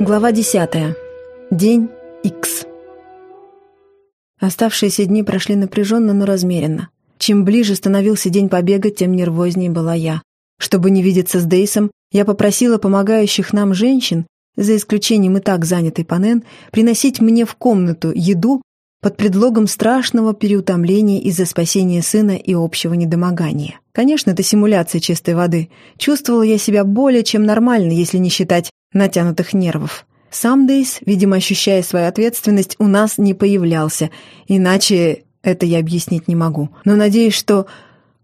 Глава 10. День X. Оставшиеся дни прошли напряженно, но размеренно. Чем ближе становился день побега, тем нервознее была я. Чтобы не видеться с Дейсом, я попросила помогающих нам женщин, за исключением и так занятой Панен, приносить мне в комнату еду под предлогом страшного переутомления из-за спасения сына и общего недомогания. Конечно, это симуляция чистой воды. Чувствовала я себя более чем нормально, если не считать натянутых нервов. Сам Дейс, видимо, ощущая свою ответственность, у нас не появлялся, иначе это я объяснить не могу. Но надеюсь, что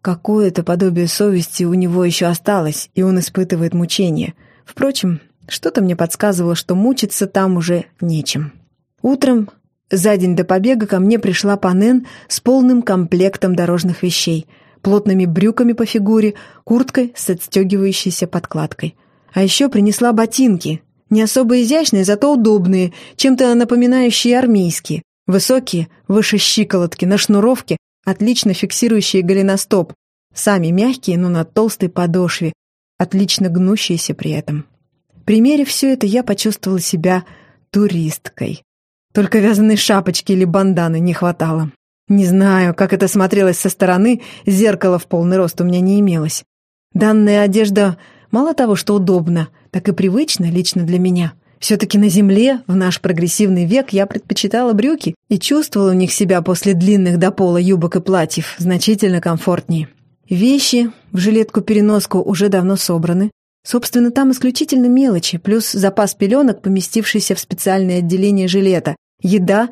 какое-то подобие совести у него еще осталось, и он испытывает мучения. Впрочем, что-то мне подсказывало, что мучиться там уже нечем. Утром, за день до побега, ко мне пришла Панен с полным комплектом дорожных вещей, плотными брюками по фигуре, курткой с отстегивающейся подкладкой — а еще принесла ботинки, не особо изящные, зато удобные, чем-то напоминающие армейские. Высокие, выше щиколотки, на шнуровке, отлично фиксирующие голеностоп. Сами мягкие, но на толстой подошве, отлично гнущиеся при этом. Примерив все это, я почувствовала себя туристкой. Только вязаной шапочки или банданы не хватало. Не знаю, как это смотрелось со стороны, зеркала в полный рост у меня не имелось. Данная одежда Мало того, что удобно, так и привычно лично для меня. Все-таки на земле, в наш прогрессивный век, я предпочитала брюки и чувствовала в них себя после длинных до пола юбок и платьев значительно комфортнее. Вещи в жилетку-переноску уже давно собраны. Собственно, там исключительно мелочи, плюс запас пеленок, поместившийся в специальное отделение жилета. Еда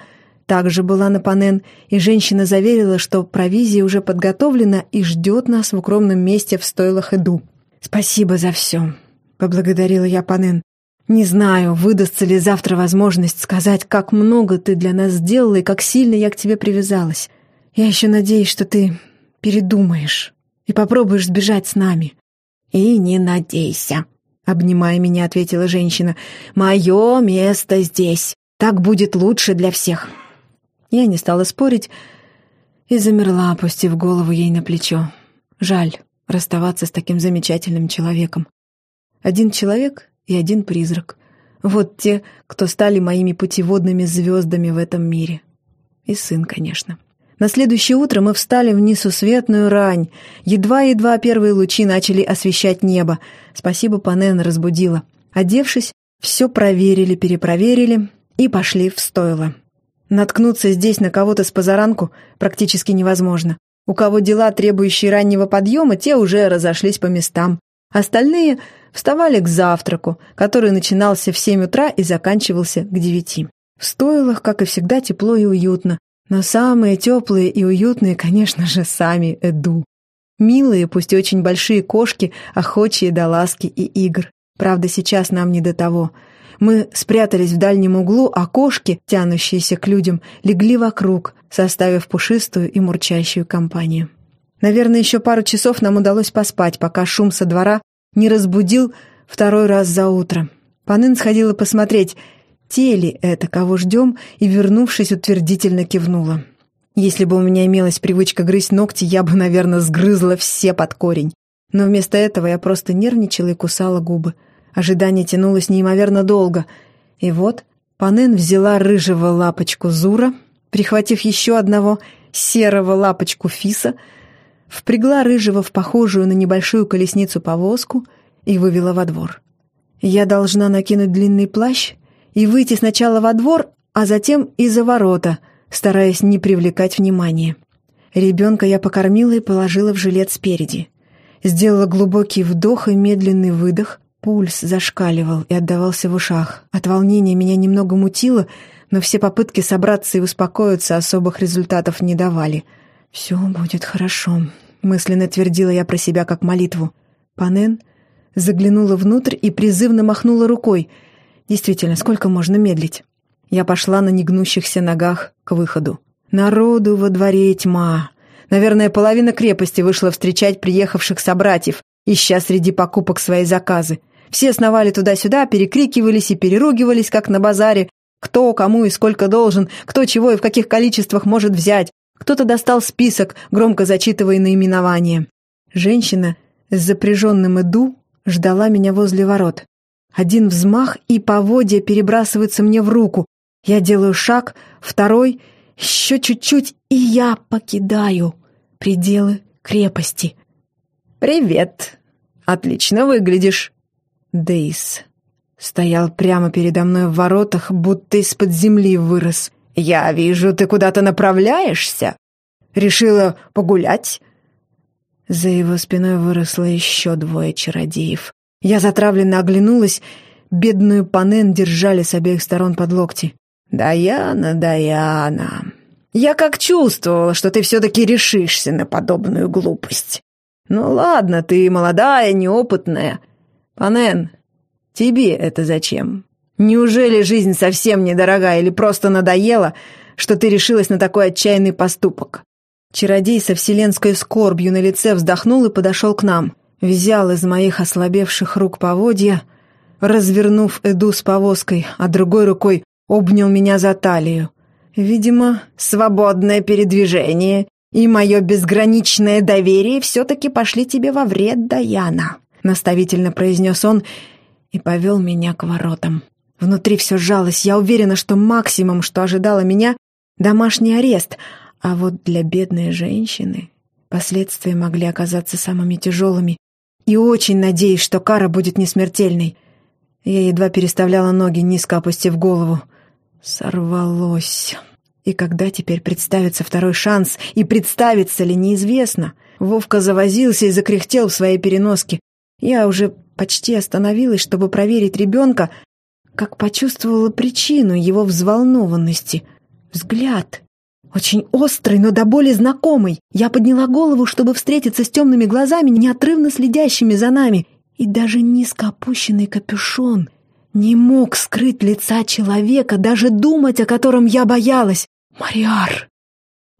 также была на панен, и женщина заверила, что провизия уже подготовлена и ждет нас в укромном месте в стойлах Иду. «Спасибо за все», — поблагодарила я Панен. «Не знаю, выдастся ли завтра возможность сказать, как много ты для нас сделала и как сильно я к тебе привязалась. Я еще надеюсь, что ты передумаешь и попробуешь сбежать с нами». «И не надейся», — обнимая меня, ответила женщина. «Мое место здесь. Так будет лучше для всех». Я не стала спорить и замерла, опустив голову ей на плечо. Жаль расставаться с таким замечательным человеком. Один человек и один призрак. Вот те, кто стали моими путеводными звездами в этом мире. И сын, конечно. На следующее утро мы встали в несусветную рань. Едва-едва первые лучи начали освещать небо. Спасибо, Панен разбудила. Одевшись, все проверили, перепроверили и пошли в стойло. Наткнуться здесь на кого-то с позаранку практически невозможно. У кого дела, требующие раннего подъема, те уже разошлись по местам. Остальные вставали к завтраку, который начинался в семь утра и заканчивался к девяти. В стойлах, как и всегда, тепло и уютно, но самые теплые и уютные, конечно же, сами Эду. Милые, пусть очень большие кошки, охочие до ласки и игр. Правда, сейчас нам не до того — мы спрятались в дальнем углу, а кошки, тянущиеся к людям, легли вокруг, составив пушистую и мурчащую компанию. Наверное, еще пару часов нам удалось поспать, пока шум со двора не разбудил второй раз за утро. Панын сходила посмотреть, те ли это, кого ждем, и, вернувшись, утвердительно кивнула. Если бы у меня имелась привычка грызть ногти, я бы, наверное, сгрызла все под корень. Но вместо этого я просто нервничала и кусала губы. Ожидание тянулось неимоверно долго. И вот Панен взяла рыжего лапочку Зура, прихватив еще одного серого лапочку Фиса, впрягла рыжего в похожую на небольшую колесницу-повозку и вывела во двор. Я должна накинуть длинный плащ и выйти сначала во двор, а затем и за ворота, стараясь не привлекать внимания. Ребенка я покормила и положила в жилет спереди. Сделала глубокий вдох и медленный выдох, Пульс зашкаливал и отдавался в ушах. От волнения меня немного мутило, но все попытки собраться и успокоиться особых результатов не давали. «Все будет хорошо», — мысленно твердила я про себя как молитву. Панен заглянула внутрь и призывно махнула рукой. Действительно, сколько можно медлить? Я пошла на негнущихся ногах к выходу. Народу во дворе тьма. Наверное, половина крепости вышла встречать приехавших собратьев, ища среди покупок свои заказы. Все сновали туда-сюда, перекрикивались и переругивались, как на базаре, кто кому и сколько должен, кто чего и в каких количествах может взять. Кто-то достал список, громко зачитывая наименование. Женщина с запряженным иду ждала меня возле ворот. Один взмах, и поводья перебрасываются мне в руку. Я делаю шаг, второй, еще чуть-чуть, и я покидаю пределы крепости. «Привет! Отлично выглядишь!» Дейс стоял прямо передо мной в воротах, будто из-под земли вырос. «Я вижу, ты куда-то направляешься. Решила погулять?» За его спиной выросло еще двое чародеев. Я затравленно оглянулась. Бедную Панен держали с обеих сторон под локти. «Даяна, Даяна, я как чувствовала, что ты все-таки решишься на подобную глупость. Ну ладно, ты молодая, неопытная. Панен, тебе это зачем? Неужели жизнь совсем недорога или просто надоела, что ты решилась на такой отчаянный поступок?» Чародей со вселенской скорбью на лице вздохнул и подошел к нам. Взял из моих ослабевших рук поводья, развернув Эду с повозкой, а другой рукой обнял меня за талию. Видимо, свободное передвижение и мое безграничное доверие все-таки пошли тебе во вред, Даяна», — наставительно произнес он и повел меня к воротам. Внутри все сжалось. Я уверена, что максимум, что ожидало меня — домашний арест, а вот для бедной женщины последствия могли оказаться самыми тяжелыми. И очень надеюсь, что кара будет несмертельной. Я едва переставляла ноги, низко опустив голову. Сорвалось. И когда теперь представится второй шанс, и представится ли, неизвестно. Вовка завозился и закряхтел в своей переноске. Я уже почти остановилась, чтобы проверить ребенка, как почувствовала причину его взволнованности. Взгляд. Очень острый, но до боли знакомый. Я подняла голову, чтобы встретиться с темными глазами, неотрывно следящими за нами. И даже низко опущенный капюшон не мог скрыть лица человека, даже думать о котором я боялась. Мариар!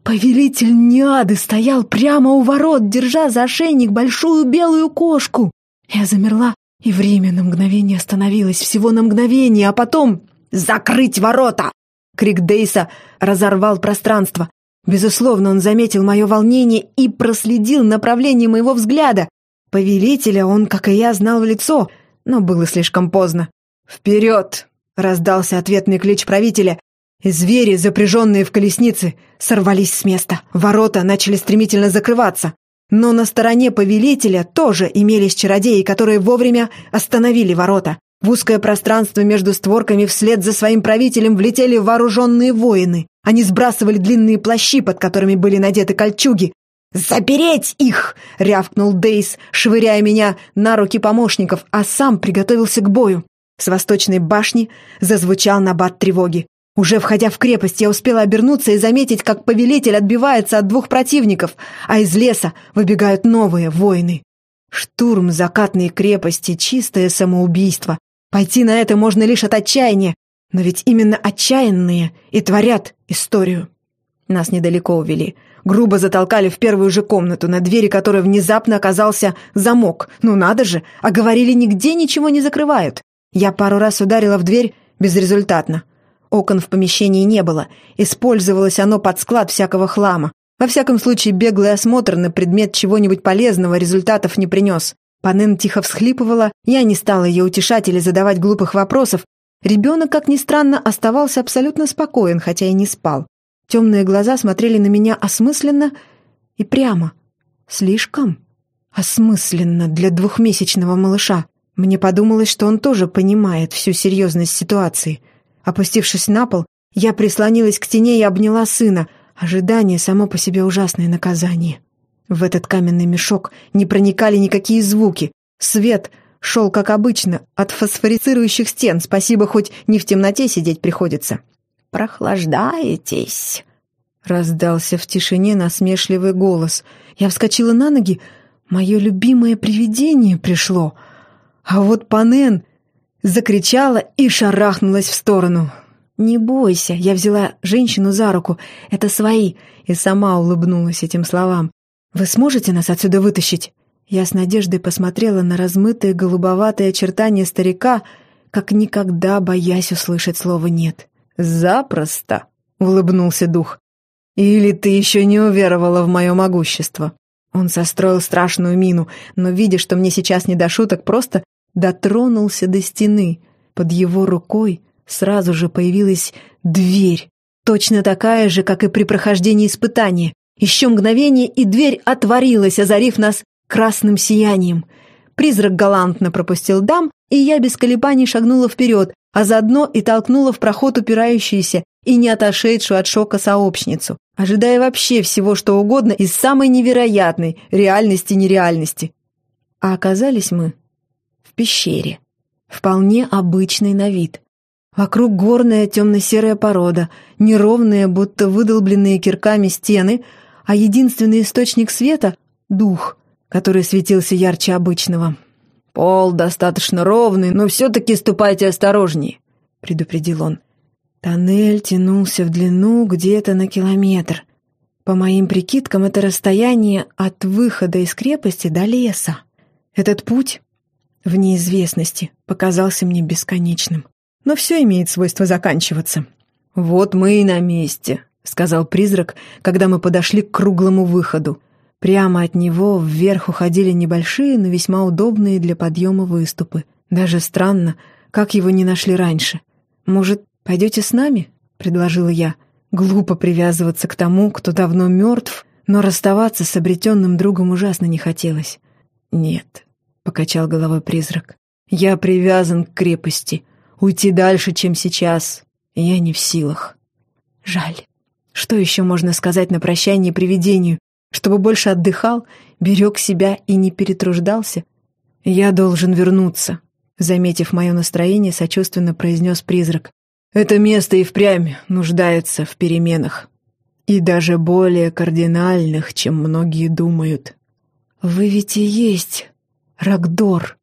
Повелитель Ниады стоял прямо у ворот, держа за ошейник большую белую кошку. Я замерла, и время на мгновение остановилось, всего на мгновение, а потом «Закрыть ворота!» Крик Дейса разорвал пространство. Безусловно, он заметил мое волнение и проследил направление моего взгляда. Повелителя он, как и я, знал в лицо, но было слишком поздно. «Вперед!» — раздался ответный клич правителя. И звери, запряженные в колесницы, сорвались с места. Ворота начали стремительно закрываться. Но на стороне повелителя тоже имелись чародеи, которые вовремя остановили ворота. В узкое пространство между створками вслед за своим правителем влетели вооруженные воины. Они сбрасывали длинные плащи, под которыми были надеты кольчуги. «Запереть их!» — рявкнул Дейс, швыряя меня на руки помощников, а сам приготовился к бою. С восточной башни зазвучал набат тревоги. Уже входя в крепость, я успела обернуться и заметить, как повелитель отбивается от двух противников, а из леса выбегают новые воины. Штурм закатной крепости — чистое самоубийство. Пойти на это можно лишь от отчаяния, но ведь именно отчаянные и творят историю. Нас недалеко увели. Грубо затолкали в первую же комнату, на двери которой внезапно оказался замок. Ну надо же, а говорили, нигде ничего не закрывают. Я пару раз ударила в дверь безрезультатно. Окон в помещении не было. Использовалось оно под склад всякого хлама. Во всяком случае, беглый осмотр на предмет чего-нибудь полезного результатов не принес. Панен тихо всхлипывала, я не стала ее утешать или задавать глупых вопросов. Ребенок, как ни странно, оставался абсолютно спокоен, хотя и не спал. Темные глаза смотрели на меня осмысленно и прямо. Слишком осмысленно для двухмесячного малыша. Мне подумалось, что он тоже понимает всю серьезность ситуации. Опустившись на пол, я прислонилась к стене и обняла сына. Ожидание само по себе ужасное наказание. В этот каменный мешок не проникали никакие звуки. Свет шел, как обычно, от фосфорицирующих стен. Спасибо, хоть не в темноте сидеть приходится. «Прохлаждаетесь?» Раздался в тишине насмешливый голос. Я вскочила на ноги. Мое любимое привидение пришло — а вот Панен закричала и шарахнулась в сторону. «Не бойся», — я взяла женщину за руку, «это свои», и сама улыбнулась этим словам. «Вы сможете нас отсюда вытащить?» Я с надеждой посмотрела на размытые голубоватые очертания старика, как никогда боясь услышать слово «нет». «Запросто», — улыбнулся дух. «Или ты еще не уверовала в мое могущество?» Он состроил страшную мину, но, видя, что мне сейчас не до шуток, просто дотронулся до стены. Под его рукой сразу же появилась дверь, точно такая же, как и при прохождении испытания. Еще мгновение, и дверь отворилась, озарив нас красным сиянием. Призрак галантно пропустил дам, и я без колебаний шагнула вперед, а заодно и толкнула в проход упирающуюся и не отошедшую от шока сообщницу, ожидая вообще всего, что угодно из самой невероятной реальности нереальности. А оказались мы в пещере, вполне обычный на вид. Вокруг горная темно-серая порода, неровные, будто выдолбленные кирками стены, а единственный источник света — дух, который светился ярче обычного. «Пол достаточно ровный, но все-таки ступайте осторожнее», — предупредил он. Тоннель тянулся в длину где-то на километр. По моим прикидкам, это расстояние от выхода из крепости до леса. Этот путь в неизвестности показался мне бесконечным. Но все имеет свойство заканчиваться. «Вот мы и на месте», — сказал призрак, когда мы подошли к круглому выходу. Прямо от него вверх уходили небольшие, но весьма удобные для подъема выступы. Даже странно, как его не нашли раньше. «Может, пойдете с нами?» — предложила я. Глупо привязываться к тому, кто давно мертв, но расставаться с обретенным другом ужасно не хотелось. «Нет», — покачал головой призрак, — «я привязан к крепости. Уйти дальше, чем сейчас, я не в силах». «Жаль. Что еще можно сказать на прощание привидению, чтобы больше отдыхал, берег себя и не перетруждался? Я должен вернуться», — заметив мое настроение, сочувственно произнес призрак. Это место и впрямь нуждается в переменах. И даже более кардинальных, чем многие думают. Вы ведь и есть Рагдор.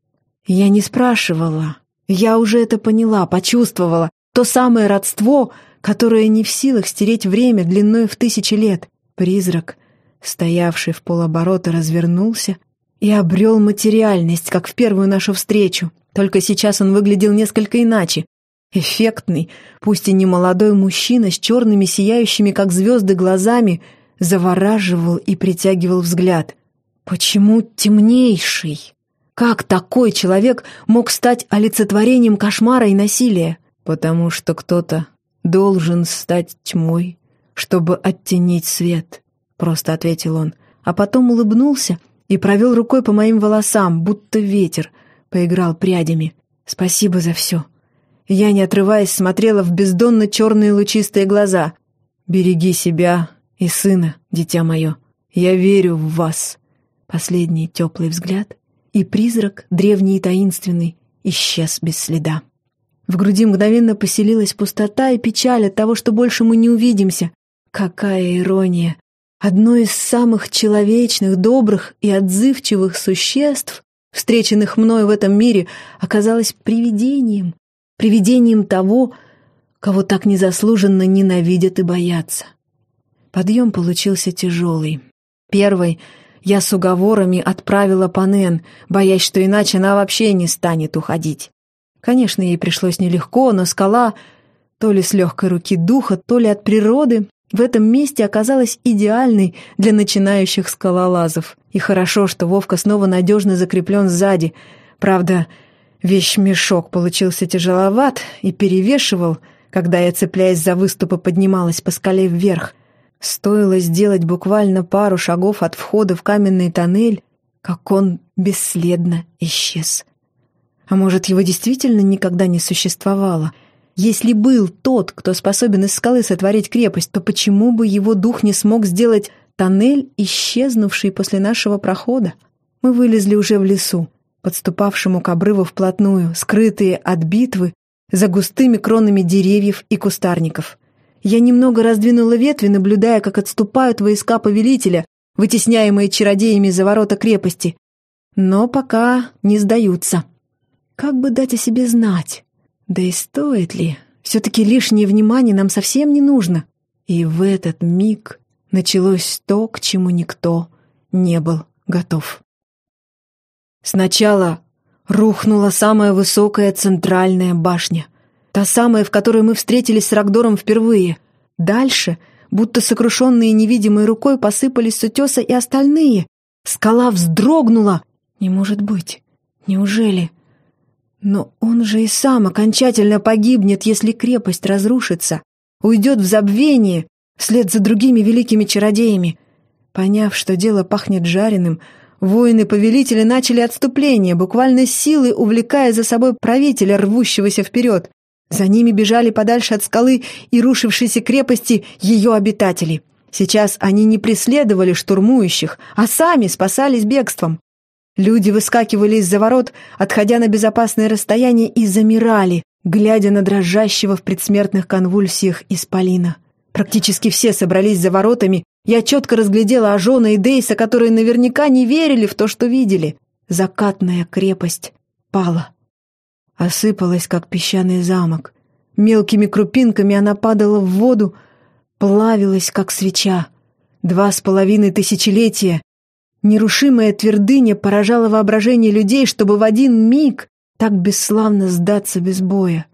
Я не спрашивала. Я уже это поняла, почувствовала. То самое родство, которое не в силах стереть время длиной в тысячи лет. Призрак, стоявший в полоборота, развернулся и обрел материальность, как в первую нашу встречу. Только сейчас он выглядел несколько иначе, Эффектный, пусть и не молодой мужчина с черными сияющими, как звезды, глазами завораживал и притягивал взгляд. Почему темнейший? Как такой человек мог стать олицетворением кошмара и насилия? Потому что кто-то должен стать тьмой, чтобы оттенить свет, просто ответил он, а потом улыбнулся и провел рукой по моим волосам, будто ветер, поиграл прядями. Спасибо за все. Я, не отрываясь, смотрела в бездонно черные лучистые глаза. «Береги себя и сына, дитя мое. Я верю в вас». Последний теплый взгляд, и призрак, древний и таинственный, исчез без следа. В груди мгновенно поселилась пустота и печаль от того, что больше мы не увидимся. Какая ирония! Одно из самых человечных, добрых и отзывчивых существ, встреченных мною в этом мире, оказалось привидением, привидением того, кого так незаслуженно ненавидят и боятся. Подъем получился тяжелый. Первый я с уговорами отправила Панен, боясь, что иначе она вообще не станет уходить. Конечно, ей пришлось нелегко, но скала, то ли с легкой руки духа, то ли от природы, в этом месте оказалась идеальной для начинающих скалолазов. И хорошо, что Вовка снова надежно закреплен сзади. Правда, Вещмешок получился тяжеловат и перевешивал, когда я, цепляясь за выступы, поднималась по скале вверх. Стоило сделать буквально пару шагов от входа в каменный тоннель, как он бесследно исчез. А может, его действительно никогда не существовало? Если был тот, кто способен из скалы сотворить крепость, то почему бы его дух не смог сделать тоннель, исчезнувший после нашего прохода? Мы вылезли уже в лесу подступавшему к обрыву вплотную, скрытые от битвы за густыми кронами деревьев и кустарников. Я немного раздвинула ветви, наблюдая, как отступают войска повелителя, вытесняемые чародеями за ворота крепости. Но пока не сдаются. Как бы дать о себе знать? Да и стоит ли? Все-таки лишнее внимание нам совсем не нужно. И в этот миг началось то, к чему никто не был готов. Сначала рухнула самая высокая центральная башня, та самая, в которой мы встретились с Рагдором впервые. Дальше, будто сокрушенные невидимой рукой, посыпались с утеса и остальные. Скала вздрогнула. Не может быть. Неужели? Но он же и сам окончательно погибнет, если крепость разрушится, уйдет в забвение вслед за другими великими чародеями. Поняв, что дело пахнет жареным, воины-повелители начали отступление, буквально силой увлекая за собой правителя, рвущегося вперед. За ними бежали подальше от скалы и рушившейся крепости ее обитатели. Сейчас они не преследовали штурмующих, а сами спасались бегством. Люди выскакивали из-за ворот, отходя на безопасное расстояние, и замирали, глядя на дрожащего в предсмертных конвульсиях исполина. Практически все собрались за воротами. Я четко разглядела Ажона и Дейса, которые наверняка не верили в то, что видели. Закатная крепость пала. Осыпалась, как песчаный замок. Мелкими крупинками она падала в воду, плавилась, как свеча. Два с половиной тысячелетия Нерушимая твердыня поражала воображение людей, чтобы в один миг так бесславно сдаться без боя.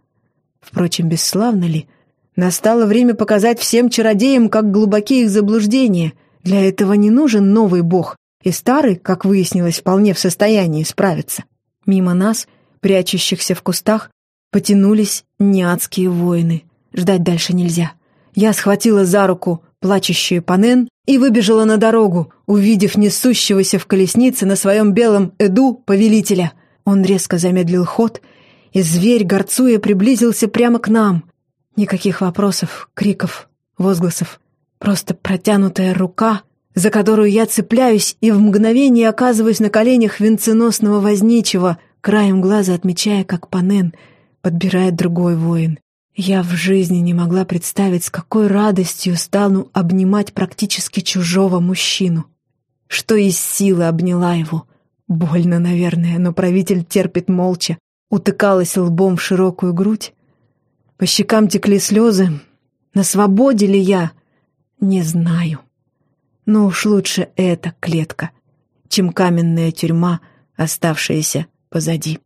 Впрочем, бесславно ли? Настало время показать всем чародеям, как глубоки их заблуждения. Для этого не нужен новый бог, и старый, как выяснилось, вполне в состоянии справиться. Мимо нас, прячущихся в кустах, потянулись неадские воины. Ждать дальше нельзя. Я схватила за руку плачущую Панен и выбежала на дорогу, увидев несущегося в колеснице на своем белом эду повелителя. Он резко замедлил ход, и зверь, горцуя, приблизился прямо к нам. Никаких вопросов, криков, возгласов. Просто протянутая рука, за которую я цепляюсь и в мгновение оказываюсь на коленях венценосного возничего, краем глаза отмечая, как Панен подбирает другой воин. Я в жизни не могла представить, с какой радостью стану обнимать практически чужого мужчину. Что из силы обняла его. Больно, наверное, но правитель терпит молча. Утыкалась лбом в широкую грудь. По щекам текли слезы. На свободе ли я? Не знаю. Но уж лучше эта клетка, чем каменная тюрьма, оставшаяся позади.